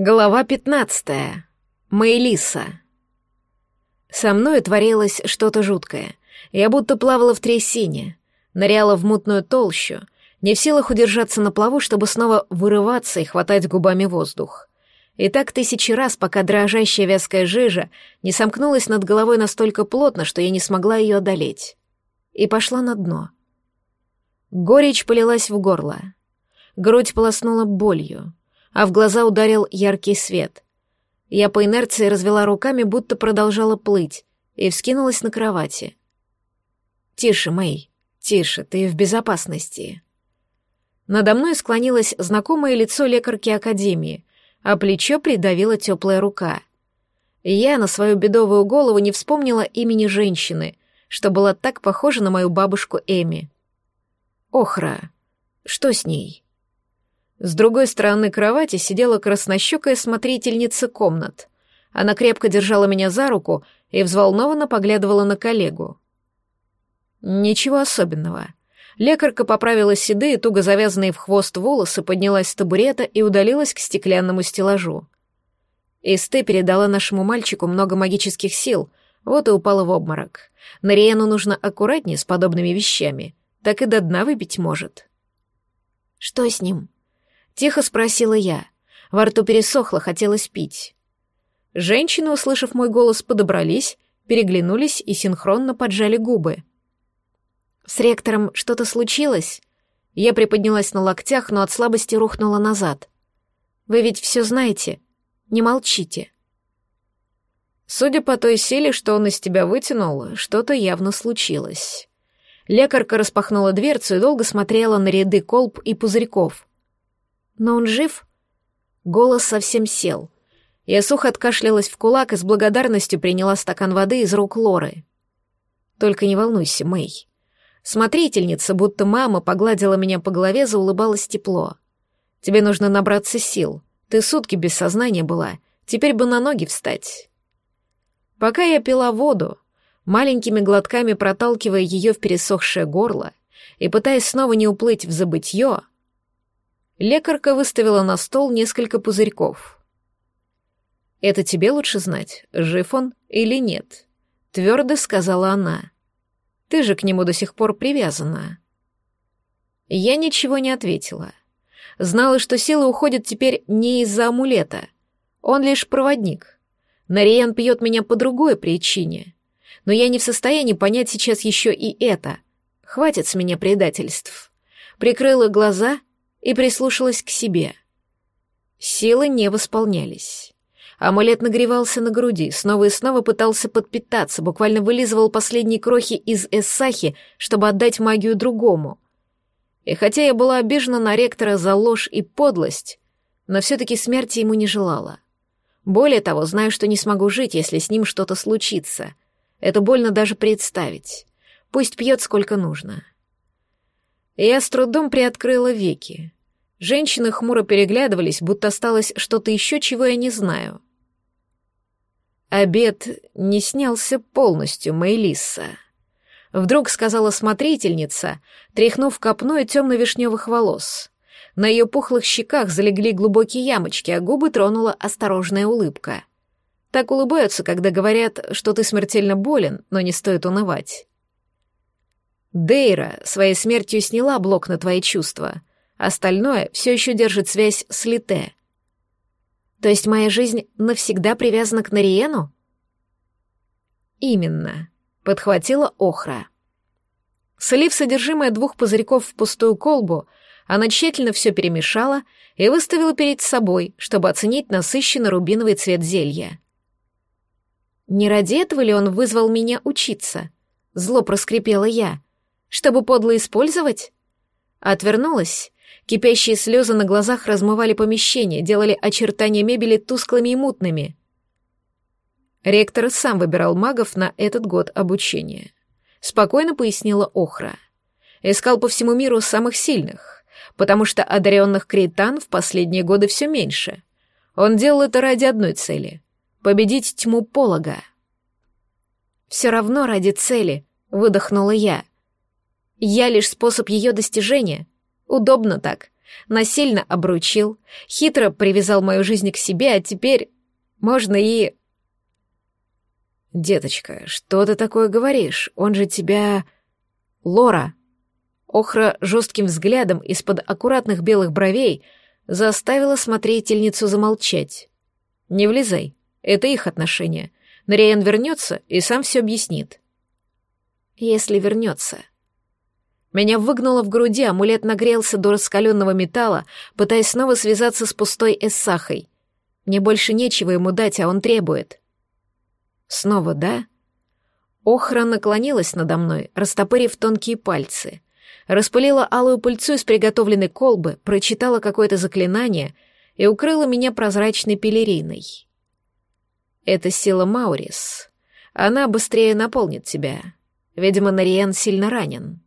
Глава пятнадцатая. Мэйлиса. Со мной творилось что-то жуткое. Я будто плавала в трясине, ныряла в мутную толщу, не в силах удержаться на плаву, чтобы снова вырываться и хватать губами воздух. И так тысячи раз, пока дрожащая вязкая жижа не сомкнулась над головой настолько плотно, что я не смогла ее одолеть. И пошла на дно. Горечь полилась в горло. Грудь полоснула болью а в глаза ударил яркий свет. Я по инерции развела руками, будто продолжала плыть, и вскинулась на кровати. «Тише, Мэй, тише, ты в безопасности». Надо мной склонилось знакомое лицо лекарки Академии, а плечо придавила теплая рука. Я на свою бедовую голову не вспомнила имени женщины, что была так похожа на мою бабушку Эми. Охра. Что с ней? С другой стороны кровати сидела краснощекая смотрительница комнат. Она крепко держала меня за руку и взволнованно поглядывала на коллегу. Ничего особенного. Лекарка поправила седые, туго завязанные в хвост волосы, поднялась с табурета и удалилась к стеклянному стеллажу. Исте передала нашему мальчику много магических сил, вот и упала в обморок. Нариену нужно аккуратнее с подобными вещами, так и до дна выпить может. «Что с ним?» Тихо спросила я. Во рту пересохло, хотелось пить. Женщины, услышав мой голос, подобрались, переглянулись и синхронно поджали губы. «С ректором что-то случилось?» Я приподнялась на локтях, но от слабости рухнула назад. «Вы ведь все знаете. Не молчите». Судя по той силе, что он из тебя вытянул, что-то явно случилось. Лекарка распахнула дверцу и долго смотрела на ряды колб и пузырьков. Но он жив? Голос совсем сел. Я сухо откашлялась в кулак и с благодарностью приняла стакан воды из рук Лоры. Только не волнуйся, Мэй. Смотрительница, будто мама, погладила меня по голове, заулыбалась тепло. Тебе нужно набраться сил. Ты сутки без сознания была. Теперь бы на ноги встать. Пока я пила воду, маленькими глотками проталкивая ее в пересохшее горло и пытаясь снова не уплыть в забытье, Лекарка выставила на стол несколько пузырьков. «Это тебе лучше знать, жив он или нет», — твердо сказала она. «Ты же к нему до сих пор привязана». Я ничего не ответила. Знала, что сила уходит теперь не из-за амулета. Он лишь проводник. Нариен пьет меня по другой причине. Но я не в состоянии понять сейчас еще и это. Хватит с меня предательств. Прикрыла глаза и прислушалась к себе. Силы не восполнялись. Амулет нагревался на груди, снова и снова пытался подпитаться, буквально вылизывал последние крохи из эссахи, чтобы отдать магию другому. И хотя я была обижена на ректора за ложь и подлость, но все-таки смерти ему не желала. Более того, знаю, что не смогу жить, если с ним что-то случится. Это больно даже представить. Пусть пьет сколько нужно. Я с трудом приоткрыла веки. Женщины хмуро переглядывались, будто осталось что-то еще, чего я не знаю. Обед не снялся полностью, Мэйлисса. Вдруг сказала смотрительница, тряхнув копной темно-вишневых волос. На ее пухлых щеках залегли глубокие ямочки, а губы тронула осторожная улыбка. Так улыбаются, когда говорят, что ты смертельно болен, но не стоит унывать. Дейра своей смертью сняла блок на твои чувства. Остальное все еще держит связь с Лите. То есть моя жизнь навсегда привязана к Нариену? Именно, подхватила Охра. Слив содержимое двух пузырьков в пустую колбу, она тщательно все перемешала и выставила перед собой, чтобы оценить насыщенно рубиновый цвет зелья. Не ради этого ли он вызвал меня учиться? Зло проскрипела я чтобы подло использовать? Отвернулась. Кипящие слезы на глазах размывали помещение, делали очертания мебели тусклыми и мутными. Ректор сам выбирал магов на этот год обучения. Спокойно пояснила Охра. Искал по всему миру самых сильных, потому что одаренных крейтан в последние годы все меньше. Он делал это ради одной цели — победить тьму полога. «Все равно ради цели», — выдохнула я — я лишь способ ее достижения. Удобно так. насильно обручил, хитро привязал мою жизнь к себе, а теперь можно и... «Деточка, что ты такое говоришь? Он же тебя...» «Лора!» Охра жестким взглядом из-под аккуратных белых бровей заставила смотрительницу замолчать. «Не влезай, это их отношения. Нариен вернется и сам все объяснит». «Если вернется», меня выгнуло в груди, амулет нагрелся до раскаленного металла, пытаясь снова связаться с пустой эссахой. Мне больше нечего ему дать, а он требует. Снова, да? Охра наклонилась надо мной, растопырив тонкие пальцы. Распылила алую пыльцу из приготовленной колбы, прочитала какое-то заклинание и укрыла меня прозрачной пелериной. Это сила Маурис. Она быстрее наполнит тебя. Видимо, Нариен сильно ранен.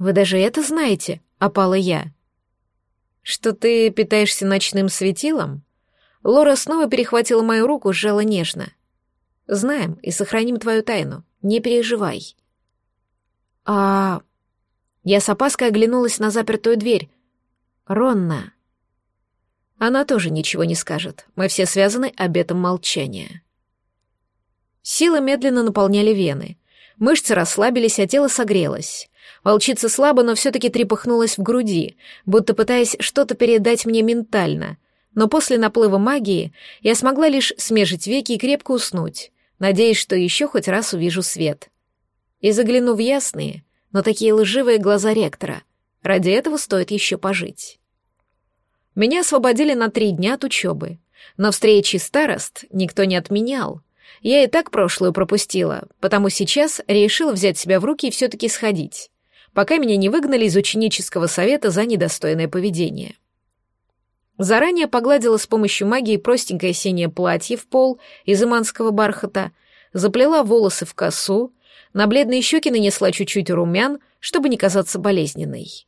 Вы даже это знаете?» — опала я. «Что ты питаешься ночным светилом?» Лора снова перехватила мою руку, сжала нежно. «Знаем и сохраним твою тайну. Не переживай». «А...» Я с опаской оглянулась на запертую дверь. «Ронна...» Она тоже ничего не скажет. Мы все связаны обетом молчания. Силы медленно наполняли вены. Мышцы расслабились, а тело согрелось. Волчица слабо, но все-таки трепыхнулась в груди, будто пытаясь что-то передать мне ментально. Но после наплыва магии я смогла лишь смежить веки и крепко уснуть, надеясь, что еще хоть раз увижу свет. И загляну в ясные, но такие лживые глаза ректора. Ради этого стоит еще пожить. Меня освободили на три дня от учебы, но встречи старост никто не отменял. Я и так прошлую пропустила, потому сейчас решила взять себя в руки и все-таки сходить пока меня не выгнали из ученического совета за недостойное поведение. Заранее погладила с помощью магии простенькое синее платье в пол из иманского бархата, заплела волосы в косу, на бледные щеки нанесла чуть-чуть румян, чтобы не казаться болезненной.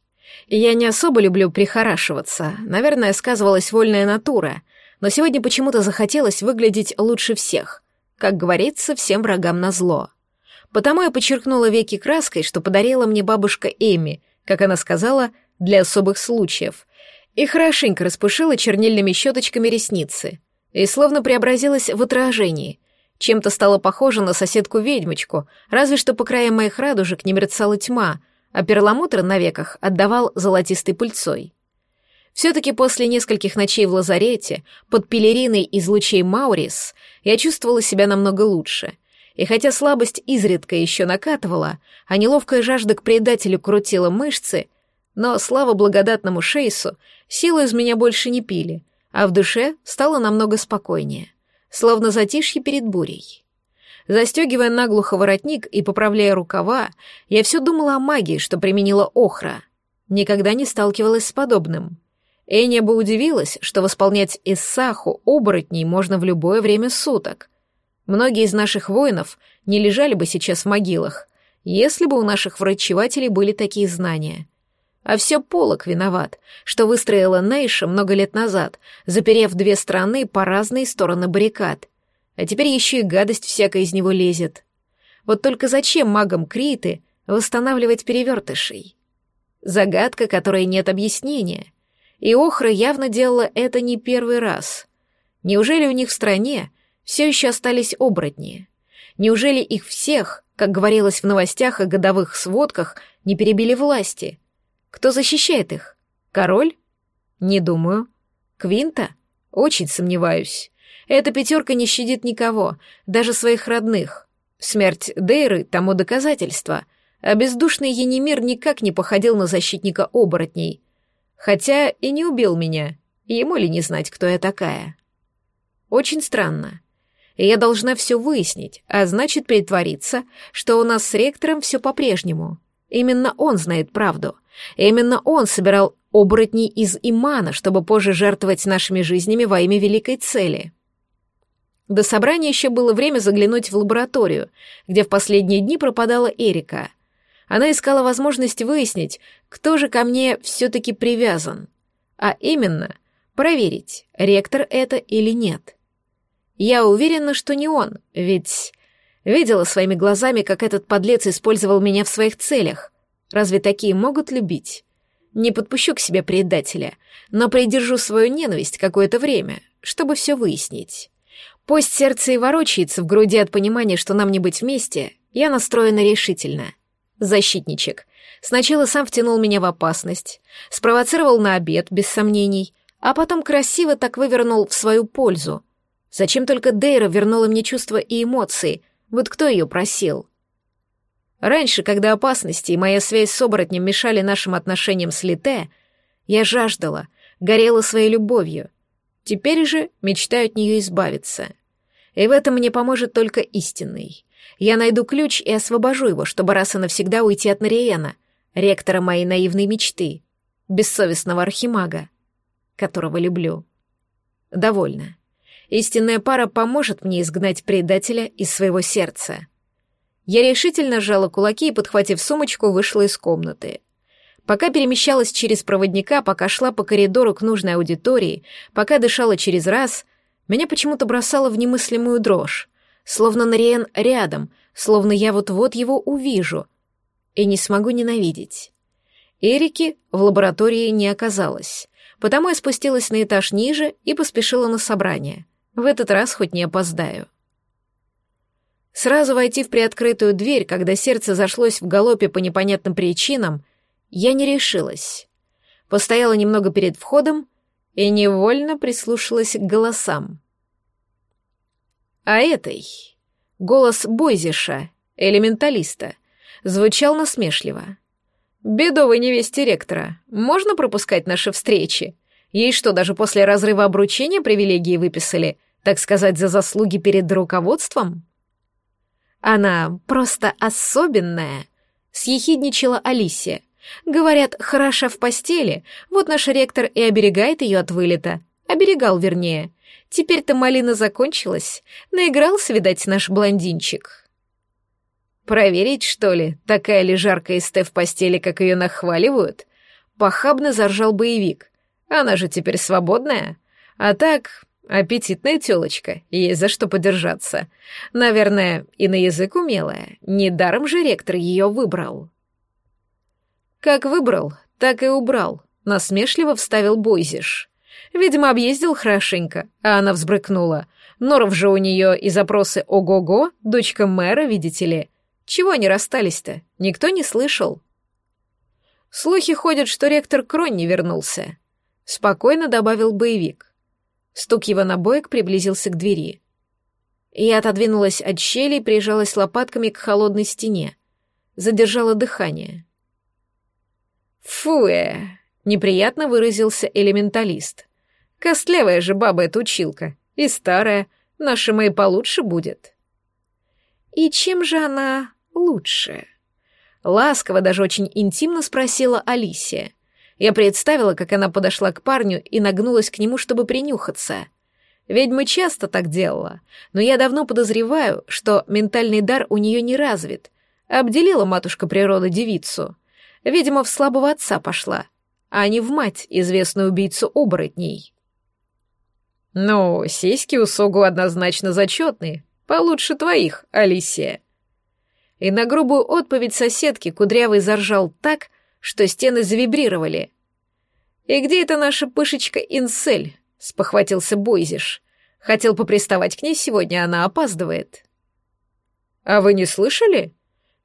Я не особо люблю прихорашиваться, наверное, сказывалась вольная натура, но сегодня почему-то захотелось выглядеть лучше всех. Как говорится, всем врагам назло. Потому я подчеркнула веки краской, что подарила мне бабушка Эми, как она сказала, для особых случаев, и хорошенько распушила чернильными щеточками ресницы, и словно преобразилась в отражении, чем-то стала похожа на соседку-ведьмочку, разве что по краям моих радужек не мерцала тьма, а перламутр на веках отдавал золотистой пыльцой. Все-таки после нескольких ночей в лазарете, под пелериной из лучей Маурис, я чувствовала себя намного лучше — и хотя слабость изредка еще накатывала, а неловкая жажда к предателю крутила мышцы, но, слава благодатному Шейсу, силу из меня больше не пили, а в душе стало намного спокойнее, словно затишье перед бурей. Застегивая наглухо воротник и поправляя рукава, я все думала о магии, что применила Охра. Никогда не сталкивалась с подобным. Эня бы удивилась, что восполнять Иссаху оборотней можно в любое время суток, Многие из наших воинов не лежали бы сейчас в могилах, если бы у наших врачевателей были такие знания. А все Полок виноват, что выстроила Нейша много лет назад, заперев две страны по разные стороны баррикад. А теперь еще и гадость всякая из него лезет. Вот только зачем магам Криты восстанавливать перевертышей? Загадка, которой нет объяснения. И Охра явно делала это не первый раз. Неужели у них в стране все еще остались оборотни. Неужели их всех, как говорилось в новостях и годовых сводках, не перебили власти? Кто защищает их? Король? Не думаю. Квинта? Очень сомневаюсь. Эта пятерка не щадит никого, даже своих родных. Смерть Дейры тому доказательство, а бездушный Енимир никак не походил на защитника оборотней. Хотя и не убил меня, ему ли не знать, кто я такая? Очень странно и я должна все выяснить, а значит притвориться, что у нас с ректором все по-прежнему. Именно он знает правду. Именно он собирал оборотней из Имана, чтобы позже жертвовать нашими жизнями во имя великой цели. До собрания еще было время заглянуть в лабораторию, где в последние дни пропадала Эрика. Она искала возможность выяснить, кто же ко мне все-таки привязан. А именно, проверить, ректор это или нет. Я уверена, что не он, ведь видела своими глазами, как этот подлец использовал меня в своих целях. Разве такие могут любить? Не подпущу к себе предателя, но придержу свою ненависть какое-то время, чтобы все выяснить. Пусть сердце и ворочается в груди от понимания, что нам не быть вместе, я настроена решительно. Защитничек. Сначала сам втянул меня в опасность, спровоцировал на обед, без сомнений, а потом красиво так вывернул в свою пользу. Зачем только Дейра вернула мне чувства и эмоции? Вот кто ее просил? Раньше, когда опасности и моя связь с оборотнем мешали нашим отношениям с Лите, я жаждала, горела своей любовью — Теперь же мечтаю от нее избавиться. И в этом мне поможет только истинный. Я найду ключ и освобожу его, чтобы раз и навсегда уйти от Нариена, ректора моей наивной мечты, бессовестного архимага, которого люблю. Довольно. Истинная пара поможет мне изгнать предателя из своего сердца. Я решительно сжала кулаки и, подхватив сумочку, вышла из комнаты. Пока перемещалась через проводника, пока шла по коридору к нужной аудитории, пока дышала через раз, меня почему-то бросало в немыслимую дрожь, словно Нариен рядом, словно я вот-вот его увижу и не смогу ненавидеть. Эрики в лаборатории не оказалось, потому я спустилась на этаж ниже и поспешила на собрание. В этот раз хоть не опоздаю. Сразу войти в приоткрытую дверь, когда сердце зашлось в галопе по непонятным причинам, я не решилась. Постояла немного перед входом и невольно прислушалась к голосам. А этой, голос Бойзиша, элементалиста, звучал насмешливо. «Бедовой невесте ректора, можно пропускать наши встречи? Ей что, даже после разрыва обручения привилегии выписали, так сказать, за заслуги перед руководством?» «Она просто особенная», — съехидничала Алисия, Говорят, хороша в постели, вот наш ректор и оберегает ее от вылета. Оберегал, вернее. Теперь-то малина закончилась. Наигрался, видать, наш блондинчик. Проверить, что ли, такая ли жаркая Сте в постели, как ее нахваливают? Похабно заржал боевик. Она же теперь свободная. А так, аппетитная тёлочка, есть за что подержаться. Наверное, и на язык умелая. Недаром же ректор ее выбрал. Как выбрал, так и убрал, насмешливо вставил Бойзиш. Видимо, объездил хорошенько, а она взбрыкнула. Норов же у нее и запросы «Ого-го», дочка мэра, видите ли. Чего они расстались-то? Никто не слышал. Слухи ходят, что ректор Крон не вернулся. Спокойно добавил боевик. Стук его набоек приблизился к двери. Я отодвинулась от щели и прижалась лопатками к холодной стене. Задержала дыхание. «Фуэ!» — неприятно выразился элементалист. «Костлявая же баба эта училка. И старая. Наша моя получше будет». «И чем же она лучше?» Ласково, даже очень интимно спросила Алисия. Я представила, как она подошла к парню и нагнулась к нему, чтобы принюхаться. Ведьма часто так делала, но я давно подозреваю, что ментальный дар у нее не развит. Обделила матушка природа девицу. Видимо, в слабого отца пошла, а не в мать, известную убийцу оборотней. «Ну, сиськи у Согу однозначно зачетные, получше твоих, Алисия». И на грубую отповедь соседки Кудрявый заржал так, что стены завибрировали. «И где эта наша пышечка Инсель?» — спохватился Бойзиш. «Хотел поприставать к ней сегодня, она опаздывает». «А вы не слышали?»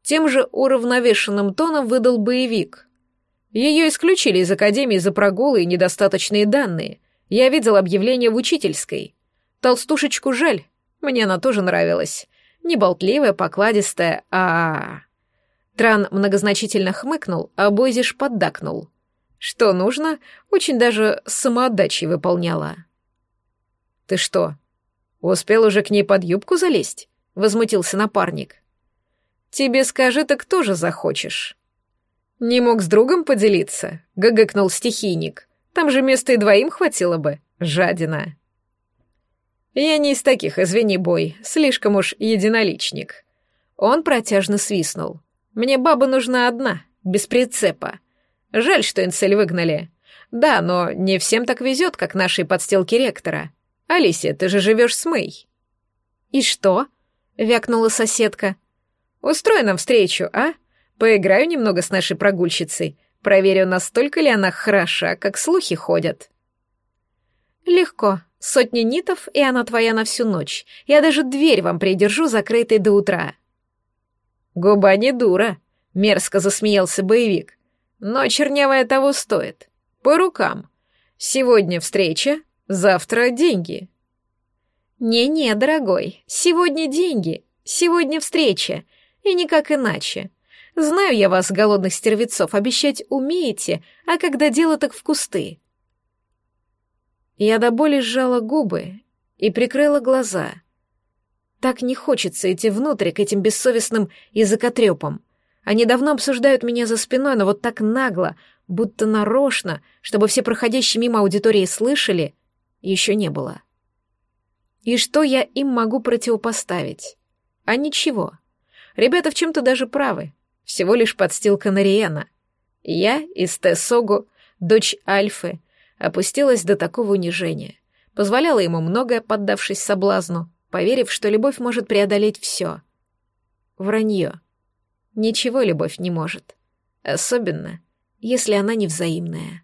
Тем же уравновешенным тоном выдал боевик. Ее исключили из академии за прогулы и недостаточные данные. Я видел объявление в учительской. Толстушечку жаль, мне она тоже нравилась. Не болтливая, покладистая, а... Тран многозначительно хмыкнул, а Бойзиш поддакнул. Что нужно, очень даже самоотдачей выполняла. «Ты что, успел уже к ней под юбку залезть?» — возмутился напарник. Тебе скажи, так тоже захочешь. Не мог с другом поделиться, гыгыкнул стихийник. Там же места и двоим хватило бы. Жадина. Я не из таких, извини, бой, слишком уж единоличник. Он протяжно свистнул. Мне баба нужна одна, без прицепа. Жаль, что инцель выгнали. Да, но не всем так везет, как нашей подстилки ректора. Алисия, ты же живешь с Мэй. И что? вякнула соседка. Устрой нам встречу, а? Поиграю немного с нашей прогульщицей. Проверю, настолько ли она хороша, как слухи ходят. Легко. Сотни нитов, и она твоя на всю ночь. Я даже дверь вам придержу, закрытой до утра. Губа не дура, мерзко засмеялся боевик. Но чернявая того стоит. По рукам. Сегодня встреча, завтра деньги. Не-не, дорогой, сегодня деньги, сегодня встреча, и никак иначе. Знаю я вас, голодных стервецов, обещать умеете, а когда дело так в кусты. Я до боли сжала губы и прикрыла глаза. Так не хочется идти внутрь к этим бессовестным языкотрепам. Они давно обсуждают меня за спиной, но вот так нагло, будто нарочно, чтобы все проходящие мимо аудитории слышали, еще не было. И что я им могу противопоставить? А ничего. Ребята в чем-то даже правы. Всего лишь подстилка Нариена. Я из Тессогу, дочь Альфы, опустилась до такого унижения. Позволяла ему многое, поддавшись соблазну, поверив, что любовь может преодолеть все. Вранье. Ничего любовь не может. Особенно, если она невзаимная.